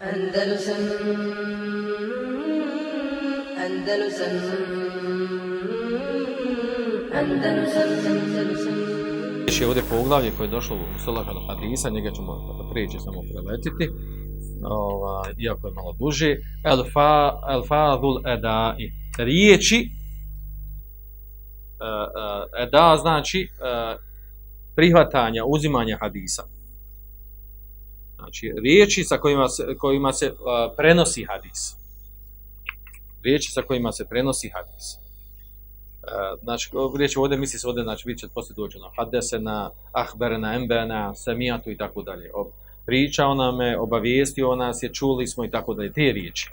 Andalusam Andalusam Andalusam Andalusam Još je ovdje poglavlje koje je došlo u Salah al Hadisa, njega ćemo prijeći samo preletiti, ova, iako je malo duži. El, fa, el fadul edai. Riječi, e, e, eda znači e, prihvatanja, uzimanja hadisa. Znači, riječi sa kojima se, kojima se prenosi hadis. Riječi sa kojima se prenosi hadis. Znači, riječ ovdje misli se ovdje, znači, vidjet će poslije doći na hadesena, ahberena, embena, semijatu i tako dalje. Pričao nam je, obavijestio nas je, čuli smo i tako dalje, te riječi.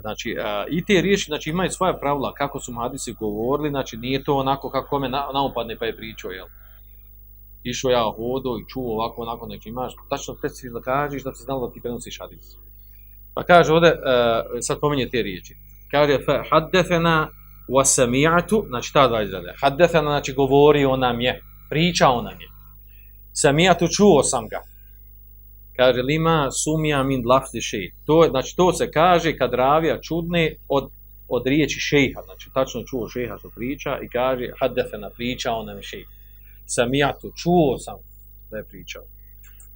Znači, i te riječi znači, imaju svoja pravila, kako su hadisi govorili, znači nije to onako kako kome na, naupadne pa je pričao, jel? Išao ja hodo i čuo ovako, onako, znači imaš tačno precizno kažeš da se znalo da ti prenosiš hadis. Pa kaže ovdje, sad pominje te riječi. Kaže, haddefena, Wasami'atu, znači ta dva izrada. Haddethana, znači govorio nam je, pričao nam je. Sami'atu, čuo sam ga. Kaže, lima sumija min lafzi šej. To, znači, to se kaže kad ravija čudne od, od riječi šejha. Znači, tačno čuo šejha što priča i kaže, haddethana, pričao nam je šejh. Sami'atu, čuo sam da je pričao.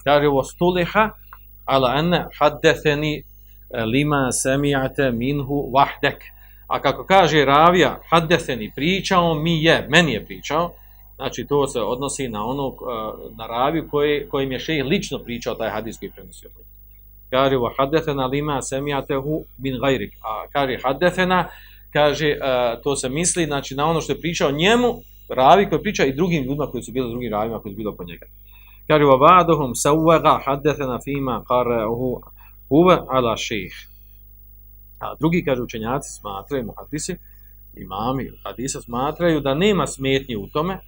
Kaže, stuliha, ala ene haddetheni lima sami'ate minhu vahdek a kako kaže ravija, haddeseni pričao mi je, meni je pričao, znači to se odnosi na onog, na raviju koji, kojim je šejh lično pričao taj hadis koji prenosio. Kaže, wa haddesena lima semijatehu min gajrik. A kaže, haddesena, kaže, to se misli, znači na ono što je pričao njemu, ravi koji priča i drugim ljudima koji su bili drugim ravima koji su bili oko njega. Kaže, ba'duhum sawwaga haddesena fima qara'uhu huwa ala šejh. A drugi, kaže učenjaci, smatraju, muhadisi, imami hadisa smatraju da nema smetnje u tome,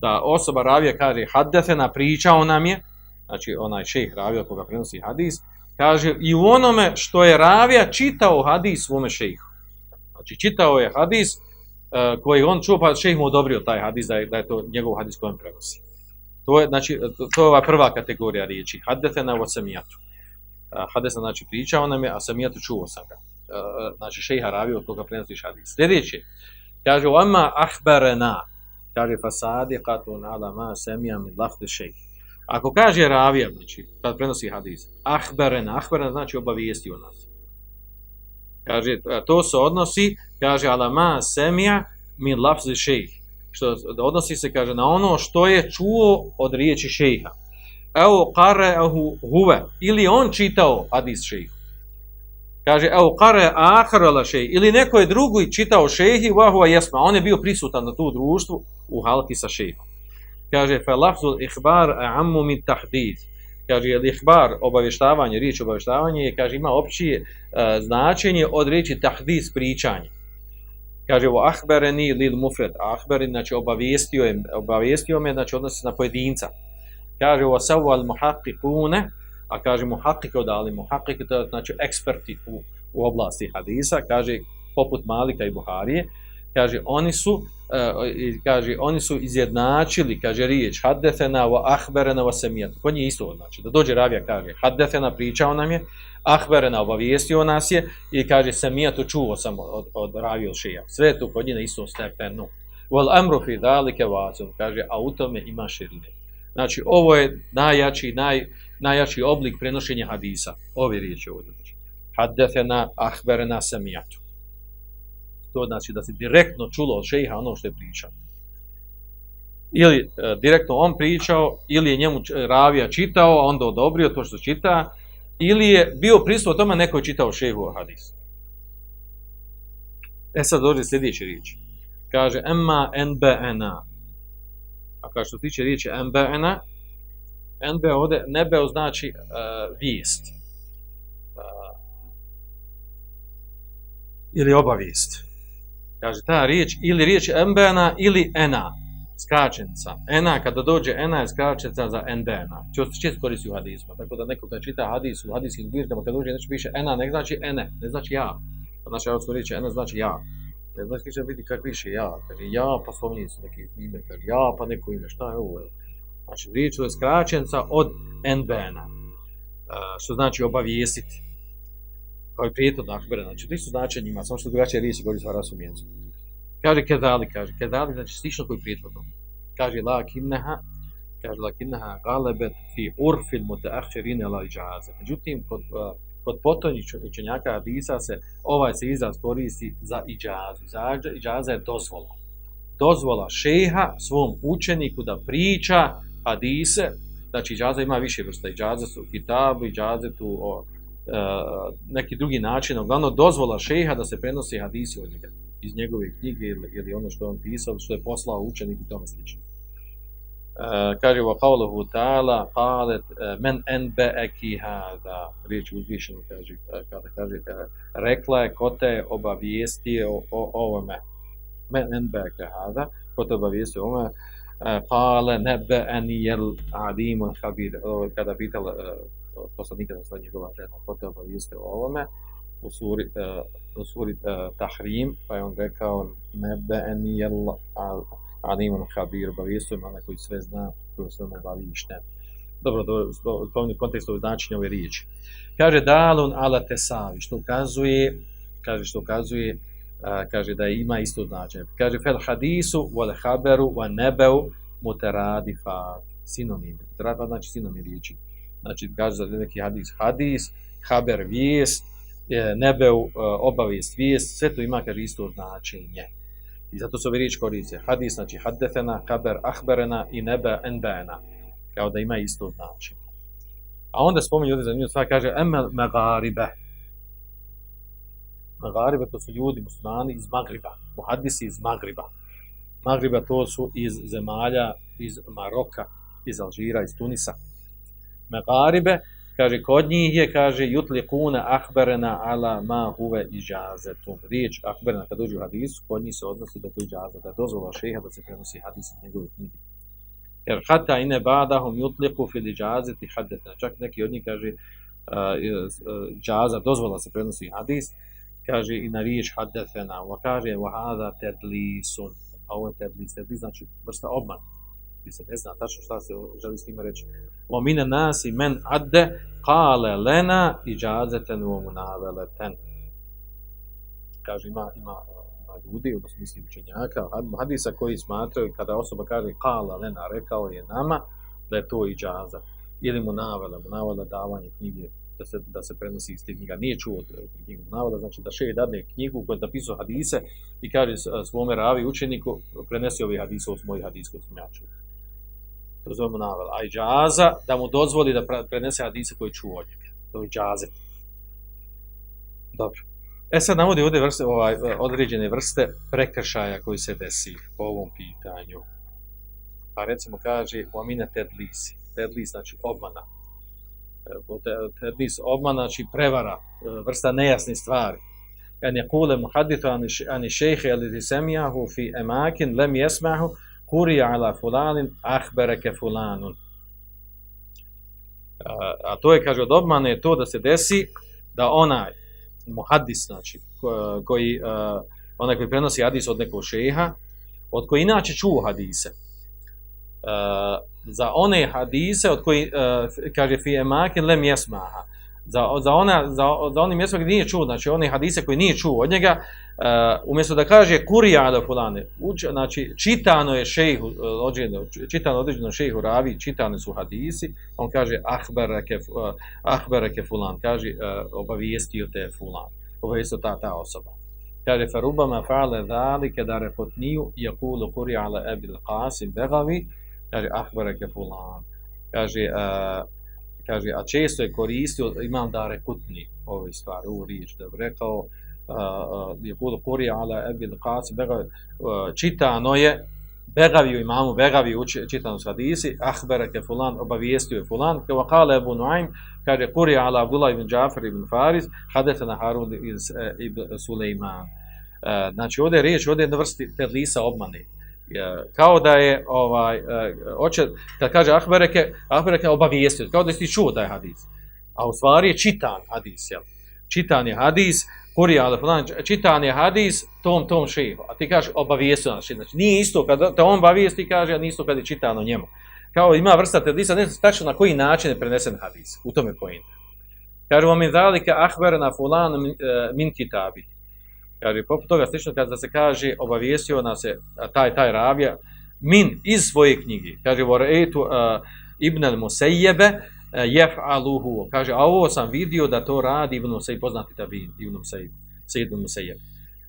da osoba ravija kaže haddefena pričao nam je, znači onaj šejh ravija koga prenosi hadis, kaže i u onome što je ravija čitao hadis svome šejhu. Znači čitao je hadis koji on čuo pa šejh mu odobrio taj hadis da je, da je to njegov hadis kojem prenosi. To je, znači, to, to je ova prva kategorija riječi, haddefena o samijatu. Hadesa znači pričao nam je, a samijatu čuo sam ga znači šejha ravio od koga prenosiš hadis. Sljedeće, kaže, ama ahbarena, kaže, fasadiqatun ala ma semija min lafde šejh. Ako kaže ravija, znači, kad prenosi hadis, ahbarena, ahbarena znači obavijesti o nas. Kaže, to se odnosi, kaže, ala ma semija min lafde šejh. Što odnosi se, kaže, na ono što je čuo od riječi šejha. Evo qare'ahu huve, ili on čitao hadis šejhu. Kaže, evo, kare ahrala šej, ili neko je drugi čitao šejhi, vahuva jesma, on je bio prisutan na tu društvu u halki sa šejhom. Kaže, fe lafzul ihbar ammu min tahdid. Kaže, jel ihbar, obavještavanje, riječ obavještavanje, je, kaže, ima opće uh, značenje od riječi tahdid, pričanje. Kaže, vo ahbereni lil mufred, ahberin, znači obavijestio je, obavijestio me, znači odnosi na pojedinca. Kaže, vo savu al muhaqqikune, a kaže muhakike odali. Muhakike, to znači eksperti u, u oblasti hadisa, kaže poput Malika i Buharije, kaže oni su uh, kaže oni su izjednačili kaže riječ haddethena wa ahberena wa semijat kod isto znači da dođe ravija kaže haddethena pričao nam je ahberena obavijestio nas je i kaže semijatu čuo sam od, od ravija šija sve to kod njih na stepenu wal amru fi dalike vasun kaže a u tome ima širine znači ovo je najjači naj najjači oblik prenošenja hadisa. Ove riječi ovdje. Znači. Haddefena ahberena samijatu. To znači da se direktno čulo od šeha ono što je pričao. Ili e, direktno on pričao, ili je njemu ravija čitao, a onda odobrio to što čita, ili je bio pristup o tome neko je čitao šehu hadis. E sad dođe sljedeći riječ. Kaže, emma nbna. A kao što tiče riječi nbna, Enbeo ovdje, nebeo znači uh, vijest. Uh, ili obavijest. Kaže ta riječ, ili riječ embena, ili ena, skraćenica. Ena, kada dođe ena je skraćenica za enbena. Čo se često koristi u hadismu. Tako da neko kada čita hadis u hadijskim zbirkama, kada dođe nešto piše ena, ne znači ene, ne znači ja. A naša arabsko riječ ena znači ja. Ne znači će vidi kako piše ja. Kaže ja, pa spominje se neki ime. Kaže ja, pa neko ime. Šta je ovo? Znači, riječ je skraćenca od NBN-a, što znači obavijestiti. Kao i prijetno akbere, znači ti su značenjima, samo što drugačije riječi govori sa rasu mjestu. Kaže kedali, kaže kedali, znači stično koji prijetno. Kaže la kinneha, kaže la kinneha galebet fi urfil mutaahirine la iđaze. Međutim, kod, uh, kod potonjih učenjaka hadisa se ovaj se izraz koristi za iđazu. Za iđaza je dozvola. Dozvola šeha svom učeniku da priča hadise, znači iđaza ima više vrsta, iđaza su kitabu, iđaze tu o, neki drugi način, uglavnom dozvola šeha da se prenosi hadisi od njega, iz njegove knjige ili, ili ono što je on pisao, što je poslao učenik i tome slično. Uh, kaže wa qawluhu ta'ala qalet uh, men enba'aki hada riječ uzvišeno kaže kada kaže uh, rekla je ko te obavijestio o, o ovome? Men enba'aka hada ko te obavijestio o ovome? Qale neba'ani jel alimun khabir kada pitala poslanika sa njegova žena ko te obavijestio o ovome u suri, u suri Tahrim pa je on rekao neba'ani jel alimun habir, obavijestuje onaj koji sve zna, koji sve bavi ništa. Dobro, u tom kontekstu značenja ove riječi. Kaže dalun ala tesavi, što ukazuje, kaže što ukazuje, kaže da ima isto značenje. Kaže fel hadisu, wal haberu, wa nebeu, muteradifat, sinonim. Muteradifat znači sinonim riječi. Znači, kaže za neki hadis, hadis, haber, vijest, nebeu, obavijest, vijest, sve to ima, kaže, isto značenje. I zato se ove riječi koriste. Hadis znači haddefena, kaber, ahberena i nebe enbena. Kao da ima isto znači. A onda spominje ovdje zanimljivo stvar, kaže emel megaribe. Megaribe to su ljudi, muslimani iz Magriba. Muhadisi iz Magriba. Magriba to su iz zemalja, iz Maroka, iz Alžira, iz Tunisa. Megaribe, kaže, kod njih je, kaže, jutli kune ahberena ala ma huve iđazetum. Riječ ahberena, kad dođu u hadisu, kod njih se odnosi da to iđazet, da je dozvola šeha da se prenosi hadis iz njegove knjige. Jer hata ine badahum jutliku fil iđazeti hadetna. Čak neki od njih kaže, džaza, dozvola se prenosi hadis, kaže i na riječ hadetena, wa kaže, wa hada tedlisun. A ovo je tedlis, tedlis znači vrsta obmana ti se ne zna tačno šta se želi s njima reći. O mine nasi men adde kale lena i džazeten u omu naveleten. Kaže, ima, ima, ima ljudi, odnosno mislim učenjaka, hadisa koji smatraju kada osoba kaže kale lena, rekao je nama, da je to i džaza. Ili mu navela, mu navela davanje knjige da se, da se prenosi iz knjiga. Nije čuo knjigu navoda, znači da še dadne knjigu koja je napisao hadise i kaže svome ravi učeniku, prenesi ovi hadise od mojih hadis koji sam ja čuo to zovemo navel, a iđaza da mu dozvoli da prenese hadise koji čuo od njega. To je iđaze. Dobro. E sad navodi ovdje vrste, ovaj, određene vrste prekršaja koji se desi po ovom pitanju. Pa recimo kaže, omina tedlisi. Tedlis znači obmana. Tedlis obmana znači prevara, vrsta nejasne stvari. Kan je kule muhaditu ani šejhe ali semijahu fi emakin lem jesmahu kuri ala fulanin ahbereke fulanun. A, a to je, kaže, od obmane je to da se desi da onaj muhadis, znači, koji, onaj koji prenosi hadis od nekog šeha, od koji inače čuo hadise, za one hadise od koji, kaže, fi emakin lem jesmaha, za, za, ona, za, za onim mjestom gdje nije čuo, znači one hadise koji nije čuo od njega, uh, umjesto da kaže kurija da fulane, uč, znači čitano je šejhu, određeno, čitano određeno šejhu ravi, čitane su hadisi, on kaže ahbereke, uh, ahbereke fulan, kaže uh, obavijestio te fulan, obavijestio ta, ta osoba. Kaže, farubama fa'ale dhalike da repotniju jakulu kurija ala ebil qasim begavi, kaže ahbereke fulan. Kaže, uh, kaže, a često je koristio, imam da rekutni ove stvari, ovu riječ, da bi rekao, je kudu kurija ala ebil qasi, čitano je, Begaviju imamu, Begaviju čitano s hadisi, ahbereke fulan, obavijestio je fulan, kao kale Ebu Nuaym, kaže, kurija ala Abdullah ibn Džafar ibn Faris, hadefena Harun ibn Suleiman. Znači, ovdje je riječ, ovdje je na vrsti tedlisa obmane kao da je ovaj hoće kad kaže Ahbereke Ahbereke obavijestio kao da si čuo taj hadis. A u stvari je čitan hadis jel? Čitan je hadis Kurija čitan je hadis tom tom šejhu a ti kažeš obavijestio znači znači nije isto kad te on obavijesti kaže a nije isto kad je čitano njemu. Kao ima vrsta hadisa ne znam tačno na koji način je prenesen hadis u tome poenta Kaže, min zalika ahbarana fulan min, min kitabi. Kaže, poput toga slično kada se kaže, obavijestio nas je taj, taj ravija, min iz svoje knjige. Kaže, vorejtu uh, ibn al Musejjebe uh, jef'aluhu. Kaže, a ovo sam vidio da to radi Ibn Musejjeb, poznati tabin, Ibn Musejjeb, Sejid ibn Musejjeb.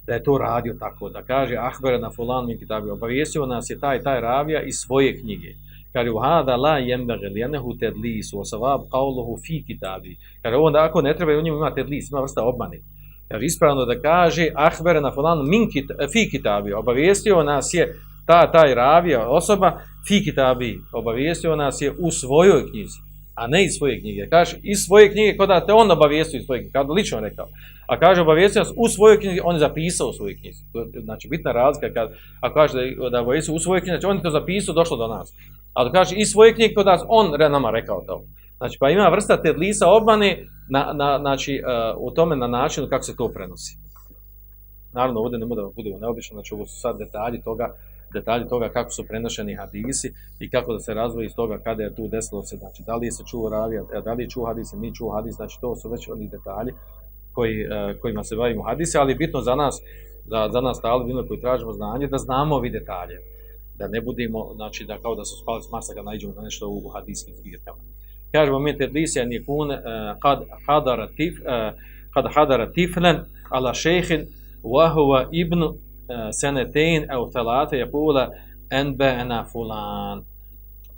Da je to radio tako, da kaže, ahbere na fulan min kitabi, obavijestio nas je taj, taj ravija iz svoje knjige. Kaže, u hada la jembege lijenehu tedlisu, osavab qavluhu fi kitabi. Kaže, ovo ako ne treba, u njemu ima tedlis, ima vrsta obmani. Kaže, ispravno da kaže, ahbere na fulan min kit, fi kitabi, obavijestio nas je ta, taj ravija osoba, fi kitabi, obavijestio nas je u svojoj knjizi, a ne iz svoje knjige. Kaže, iz svoje knjige, kod da te on obavijestio iz svoje knjige, kada lično rekao. A kaže, obavijestio nas u svojoj knjizi, on je zapisao u svojoj knjizi. Znači, bitna razlika kad, a kaže da, da obavijestio u svojoj knjizi, znači on je to zapisao, došlo do nas. A da kaže, iz svoje knjige, kod nas, on re- nama rekao to. Znači, pa ima vrsta tedlisa obmane, na, na, znači, uh, u tome na načinu kako se to prenosi. Naravno, ovdje ne budemo budemo neobično, znači ovo su sad detalji toga, detalji toga kako su prenošeni hadisi i kako da se razvoji iz toga kada je tu desilo se, znači da li se čuo ravija, e, da li je čuo hadis, nije čuo hadis, znači to su već oni detalji koji, e, kojima se bavimo hadise, ali je bitno za nas, za, za nas talibine koji tražimo znanje, da znamo ovi detalje, da ne budemo, znači da kao da su spali s masa kad nađemo na nešto u hadijskim zbirkama. Kažemo mi tedlisi an yakun kad eh, hadara tif eh, kad hadara tiflan ala šejhin wa huwa ibn eh, senetein au talate yakula enbe'ena fulan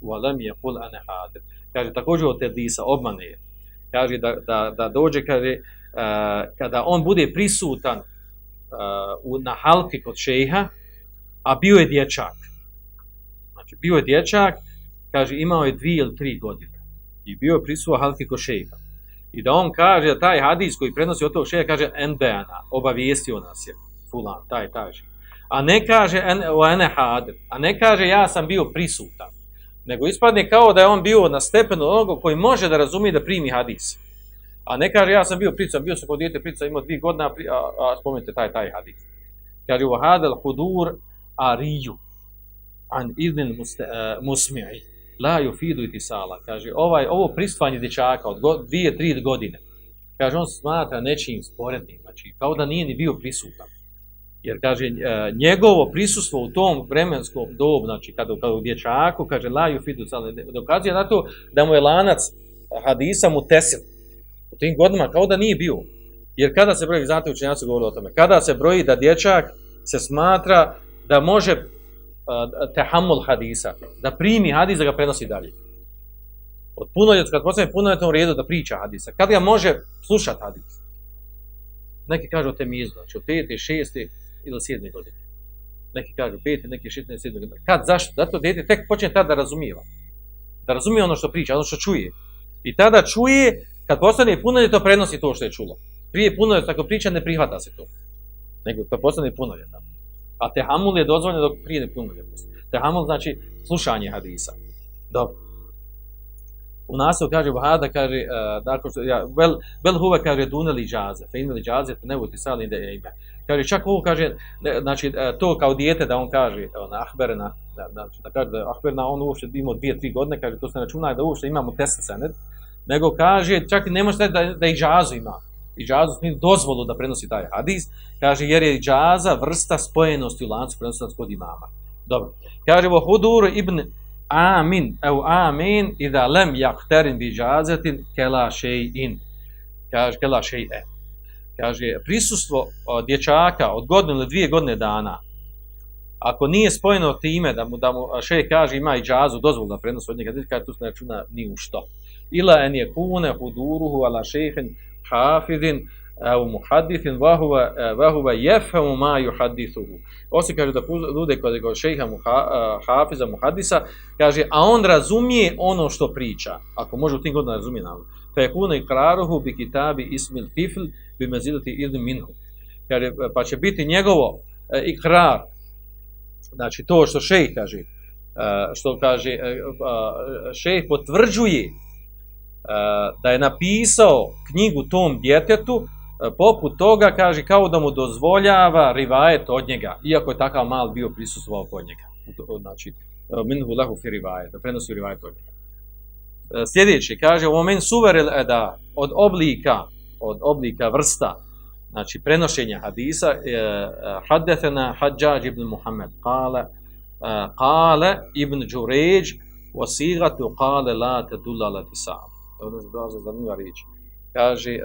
wa lam yakul ana hadir. Kaže također od tedlisa obmane. Kaže da, da, da dođe kaže kada on bude prisutan na halki kod šeha, a bio je dječak. Znači, bio je dječak, kaže, imao je dvije ili tri godine i bio je prisutan halki šeha i da on kaže taj hadis koji prenosi od tog šeha kaže enbeana obavijestio nas je fulan, taj, taj ših. A ne kaže en, o ene a ne kaže ja sam bio prisutan, nego ispadne kao da je on bio na stepenu onoga koji može da razumije da primi hadis. A ne kaže ja sam bio prisutan, bio sam kod dijete prisutan, imao dvije godine, a, a, spomenite taj, taj hadis. Kaže u hadel hudur ariju an muste- eh, musmi'i la yufidu itisala. Kaže ovaj, ovo pristvanje dječaka od go, dvije, tri godine, kaže on smatra nečim sporednim, znači kao da nije ni bio prisutan. Jer kaže e, njegovo prisustvo u tom vremenskom dobu, znači kada kada u dječaku kaže la yufidu sala, dokazuje na to da mu je lanac hadisa mu tesil. U tim godinama kao da nije bio. Jer kada se broji, znate učenjaci govorili o tome, kada se broji da dječak se smatra da može tehamul hadisa, da primi hadis da ga prenosi dalje. Od punoljetnog, kad postane punoljetnom redu da priča hadisa, kad ga može slušati hadis. Neki kažu od temizu, znači od pete, šeste ili sedme godine. Neki kažu pete, neki šestne, sedme godine. Kad, zašto? Zato dete tek počne tada da razumijeva. Da razumije ono što priča, ono što čuje. I tada čuje, kad postane punoljetno, prenosi to što je čulo. Prije punoljetno, ako priča, ne prihvata se to. Nego kad postane punoljetno. A tehamul je dozvoljeno dok prije ne punoljetnosti. Tehamul znači slušanje hadisa. Dobro. U nastavu kaže Bahada, kaže, uh, dakle, ja, bel, bel huve kaže duneli džaze, fe imeli džaze, ne vuti sali inde ime. Kaže, čak ovo kaže, ne, znači, uh, to kao dijete da on kaže, on, ahberena, da, da, da kaže da je ahberena, on uopšte imao dvije, tri godine, kaže, to se računa da uopšte imamo tesla sened, nego kaže, čak ne može da, da i džazu ima. I džazu smije dozvolu da prenosi taj hadis, kaže, jer je džaza vrsta spojenosti u lancu kod imama. Dobro. Kaže, vo hudur ibn amin, evo amin, i da lem jakterin bi džazetin kela in. Kaže, kela e. Kaže, prisustvo dječaka od godine ili dvije godine dana, ako nije spojeno time da mu, da mu šej kaže ima i džazu, dozvolu da prenosi od njega, kaže, tu se ne računa ni u što. Ila en je kune huduruhu ala šejhin hafidin, u muhadithin vahuva, vahuva jefemu ma juhadithuhu. Osim kaže da bude kod kod šejha muha, hafiza muhadisa, kaže, a on razumije ono što priča. Ako može u tim godinama razumije nam. Fa yakuna iqraruhu bi kitabi ismil tifl bi mazidati idn minhu. Kaže, pa će biti njegovo e, ikrar, znači to što šejh kaže, e, što kaže, e, šejh potvrđuje da je napisao knjigu tom djetetu, poput toga, kaže, kao da mu dozvoljava rivajet od njega, iako je takav mal bio prisustvovao kod njega. Znači, minhu lahu fi rivajet, da prenosi rivajet od njega. Sljedeći, kaže, u men suveril eda, od oblika, od oblika vrsta, znači prenošenja hadisa, haddethena Hadžađ ibn Muhammed, kale, kale ibn Đuređ, wasigatu kale la tedulla la tisab. Je zapravo zanimljiva riječ. Kaže, e,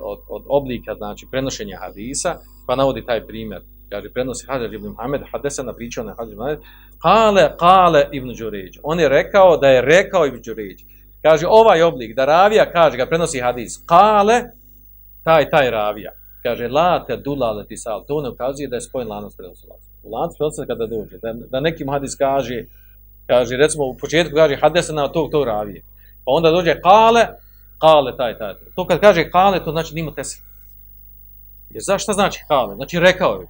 od, od oblika, znači, prenošenja hadisa, pa navodi taj primjer. Kaže, prenosi Hadžađ ibn Muhammed, hadesena pričao na Hadžađ ibn Muhammed, kale, kale ibn Đuređ. On je rekao da je rekao ibn Đuređ. Kaže, ovaj oblik, da ravija kaže, ga prenosi hadis, kale, taj, taj ravija. Kaže, la te dula le tisal, to ne ukazuje da je spojen lanac prenosilaca. U lancu prenosilaca kada dođe, da, da nekim hadis kaže, kaže, recimo u početku kaže, hadesena od tog, tog ravije. Pa onda dođe kale, kale, taj, taj. To kad kaže kale, to znači nima tesi. Jer zašto znači kale? Znači rekao je.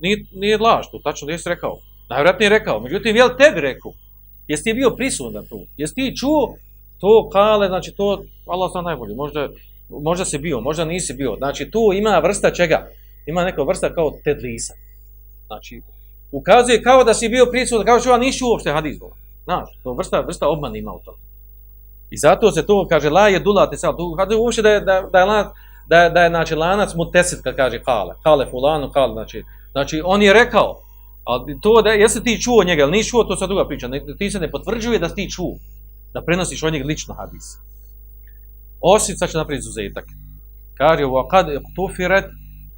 Nije, nije laž, to tačno jesi rekao. Najvjerojatnije je rekao. Međutim, je li tebi rekao? Jesi ti bio prisutan tu? Jesi ti čuo to kale, znači to, Allah zna najbolje, možda, možda si bio, možda nisi bio. Znači tu ima vrsta čega? Ima neka vrsta kao tedlisa. Znači, ukazuje kao da si bio prisutan, kao što nisi uopšte hadis govor. Znaš, to vrsta, vrsta obmana ima u tom. I zato se to kaže, la je dulate sad, tu kaže uopšte da je, da, da je, lanac, da je, da je znači, lanac mu tesit kad kaže kale, kale fulanu, kale, znači, znači on je rekao, ali to da, jesi ti čuo njega ili nisi čuo, to sad druga priča, ne, ti se ne potvrđuje da si ti čuo, da prenosiš od njega lično hadis. Osim, sad će napraviti izuzetak. Kaže, kad tufiret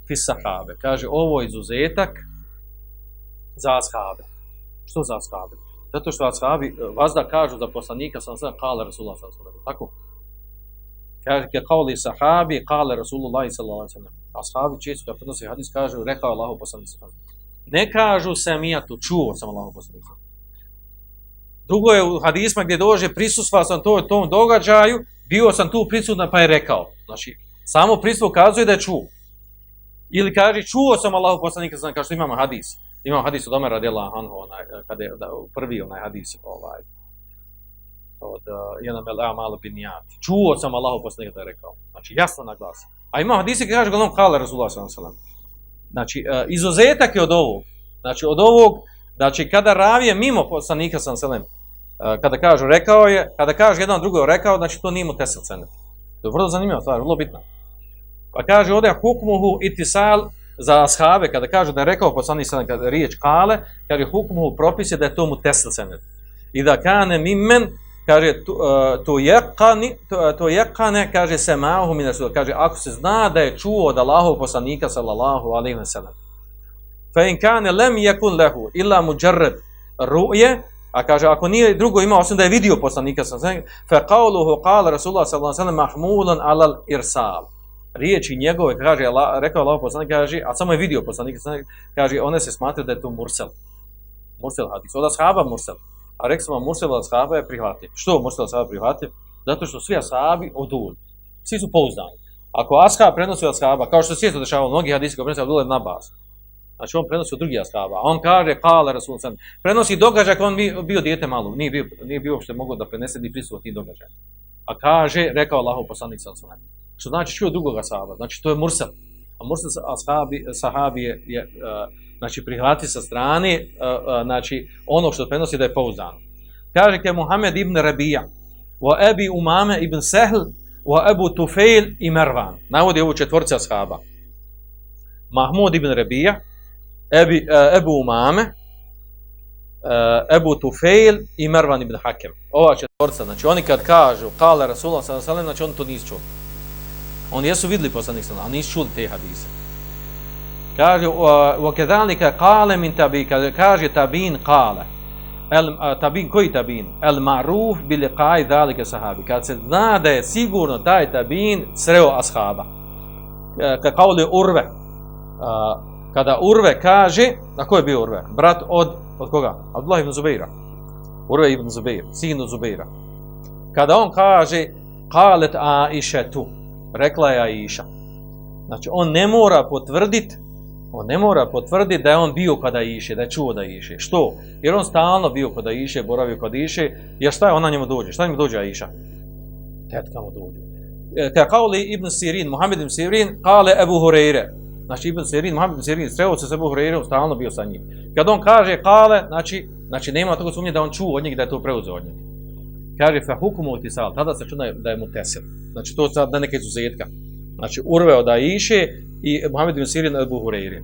fi sahabe. Kaže, ovo je izuzetak za ashabe. Što za ashabe? Zato što ashabi, vazda kažu za poslanika, sam sam kale Rasulullah alaihi Tako? Kaže, ke kauli sahabi, kale Rasulullah sallallahu sallam. Ashabi često kad prenosi hadis kažu, rekao Allahu poslanik sallallahu Ne kažu se mijatu, čuo sam Allahu poslanik Drugo je u hadisma gdje dođe, prisustvao sam to, tom događaju, bio sam tu prisutan pa je rekao. Znači, samo prisustvo ukazuje da je čuo. Ili kaže, čuo sam Allahu poslanika, kao što imamo hadis. Imamo hadis od Omer radijallahu anhu, onaj, kada je da, prvi onaj hadis, ovaj, od uh, jedan mel malo binijat. Čuo sam Allahu poslanika da je rekao. Znači, jasno na glas. A ima hadisi koji kaže, gledam, kale Rasulullah sallam. Znači, uh, izuzetak je od ovog. Znači, od ovog, znači, kada ravije mimo poslanika sallam, kada kažu rekao je, kada kaže jedan drugo rekao, znači to nije mu tesel. To je vrlo zanimljiva stvar, vrlo bitna. Pa kaže ovdje hukmuhu itisal za ashave, kada kažu da je rekao poslanik sallam, kada riječ kale, kaže hukmuhu propis je da je to mu tesel cenet. I da kane mimen, kaže to jekani, to jekane, kaže se ma'ahu min kaže ako se zna da je čuo od Allahov poslanika sallallahu alejhi ve sellem. Fa in kane lem yakun lahu illa mujarrad ru'ye a kaže, ako nije drugo imao, osim da je vidio poslanika sa sve, fe qawluhu qala Rasulullah sallallahu alejhi ve sellem mahmulan alal irsal. Riječi njegove, kaže, rekao Allah poslanik, kaže, a samo je vidio poslanika, kaže, one se smatra da je to mursel. Mursel hadis. Od ashaba mursel. A rekli smo, mursel od ashaba je prihvatljiv. Što mursel od ashaba prihvatljiv? Zato što svi ashabi odul. Svi su pouzdani. Ako ashab prenosi od ashaba, kao što se svijesto dešavalo, mnogi hadisi koji prenosi od na bas, Znači on prenosi od drugih ashaba. On kaže, kale Rasul sam, prenosi događaj ako on bio, bio dijete malo, nije bio, nije bio uopšte mogao da prenese ni prisustvo tih događaja. A kaže, rekao Allahov poslanik sa sam. Što znači čuo drugog ashaba, znači to je mursal. A mursal ashabi, sahabi je, je uh, znači prihvati sa strane, uh, uh, znači ono što prenosi da je pouzdano. Kaže ke Muhammed ibn Rabija, wa Ebi Umame ibn Sehl, wa Ebu Tufail i Mervan. Navodi ovu četvorca ashaba. Mahmud ibn Rabija, Ebi, Ebu Umame, Ebu Tufejl i Mervan ibn Hakem. Ova četvorca, znači oni kad kažu kale Rasulullah sallam, znači oni to nisu čuli. Oni jesu vidli poslanik sallam, ali nisu čuli te hadise. Kaže, kedalnika kale min tabi, kaže, tabin kale. El, tabin, koji tabin? El maruf bili kaj dalike sahabi. Kad se zna da je sigurno taj tabin sreo ashaba. Kad kao li urve, kada Urve kaže, na ko je bio Urve? Brat od, od koga? Abdullah ibn Zubeira. Urve ibn Zubeir, sin od Zubeira. Kada on kaže, kalet Aisha tu, rekla je Aisha. Znači, on ne mora potvrditi, on ne mora potvrditi da je on bio kada iše, da je čuo da iše. Što? Jer on stalno bio kada iše, boravio kada iše, jer šta je ona njemu dođe? Šta njemu dođe Aisha? Tetka mu dođe. E, Kada kao li Ibn Sirin, Muhammed ibn Sirin, kale Ebu Hureyre, Znači Ibn Sirin, Muhammed Ibn Sirin, sreo se sa Ebu Hureyreom, stalno bio sa njim. Kad on kaže kale, znači, znači nema toga sumnje da on čuo od njega da je to preuzeo od njega. Kaže fa hukmu tisal, tada se čuna da je mutesil. Znači to sad da neka izuzetka. Znači urveo da iše i Muhammed bin Sirin Abu Hurajri.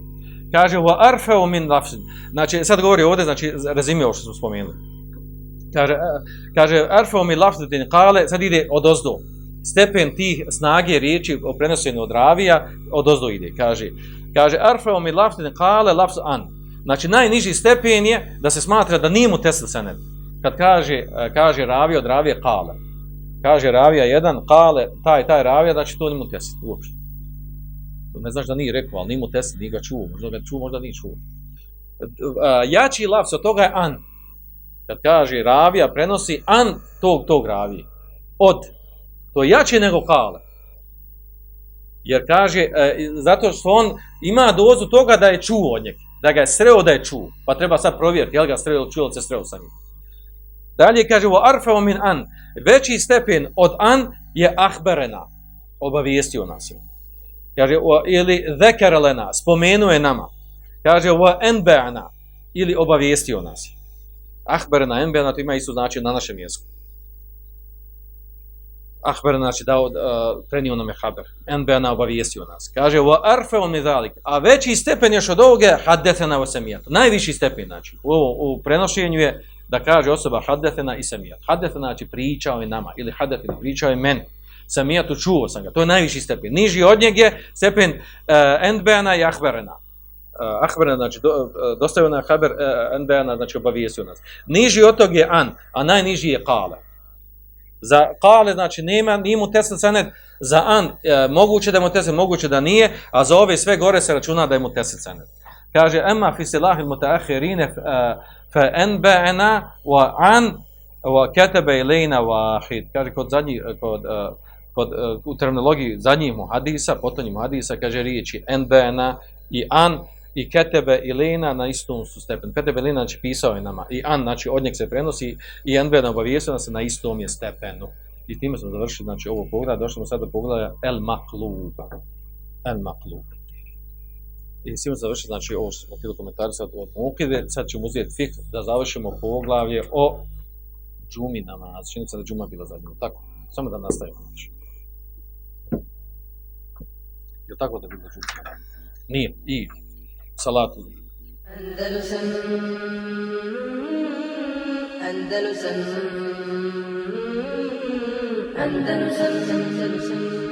Kaže wa arfa'u min lafzin. Znači sad govori ovdje, znači rezime ovo što smo spomenuli. Kaže, kaže arfa'u min lafzin qale, sad ide od ozdo. Stepen tih snage riječi o prenošenju od ravija od ozdo ide. Kaže, kaže arfa'u min lafzin qale lafz an. Znači najniži stepen je da se smatra da nije mu tesil sened. Kad kaže, e, kaže ravija od ravije kale. Kaže ravija jedan, kale, taj, taj ravija, znači to mu tesil uopšte. To ne znaš da nije rekao, ali nije mu tesil, nije ga čuo. Možda ga čuo, možda nije čuo. E, Jači lafz od toga je an. Kad kaže ravija, prenosi an tog, tog ravije. Od. To je jače nego kale. Jer kaže, e, zato što on ima dozu toga da je čuo od njega da ga je sreo da je čuo. Pa treba sad provjeriti, je li ga sreo čuo ili se sreo sa njim. Dalje kaže, o arfeo min an, veći stepen od an je ahberena, obavijestio nas je. Kaže, ili zekerelena, spomenuje nama. Kaže, o enbeana, ili obavijestio nas je. Ahberena, enbeana, to ima isto znači na našem jeziku. Ahber, znači dao, uh, prenio nam je haber. Enbeana obavijestio nas. Kaže, wa arfeon mi zalik. A veći stepen još od ovoga wa samijat. Najviši stepen, znači, u, u prenošenju je da kaže osoba haddethena i samijat. Haddethena, znači, pričao je nama. Ili haddethena, pričao je meni. Samijatu čuo sam ga. To je najviši stepen. Niži od njeg je stepen uh, enbeana i ahberena. Uh, ahberena, znači, do, uh, dostavio na haber uh, enbeana, znači, obavijestio nas. Niži od tog je an, a najniži je kale. Za kale, znači nema, nije mu tesel senet, za an, moguće da je mu tesel, moguće da nije, a za ove sve gore se računa da je mu tesel senet. Kaže, ema fi silahil mutaahirine fa enbe'ena wa an wa ketebe ilina wahid. Kaže, kod zadnji, kod, uh, kod, uh, u terminologiji zadnjih mu hadisa, potonjih mu hadisa, kaže riječi enbe'ena i an, i Ketebe i na istom su stepenu. Ketebe Lena znači pisao je nama. I An, znači od njeg se prenosi i Enver obavijestio nas se na istom je stepenu. I time smo završili znači ovo pogled, došli smo sad do pogleda El Maklub. El Maklub. I svima završili znači ovo što smo htjeli komentarisati od Mukide. Sad ćemo uzeti fik da završimo poglavlje o džumi namaz. Se da džuma bila zadnja. Tako, samo da nastavimo. Znači. Je tako da bila džuma? Nije. I salatu. Andalusam Andalusam Andalusam Andalusam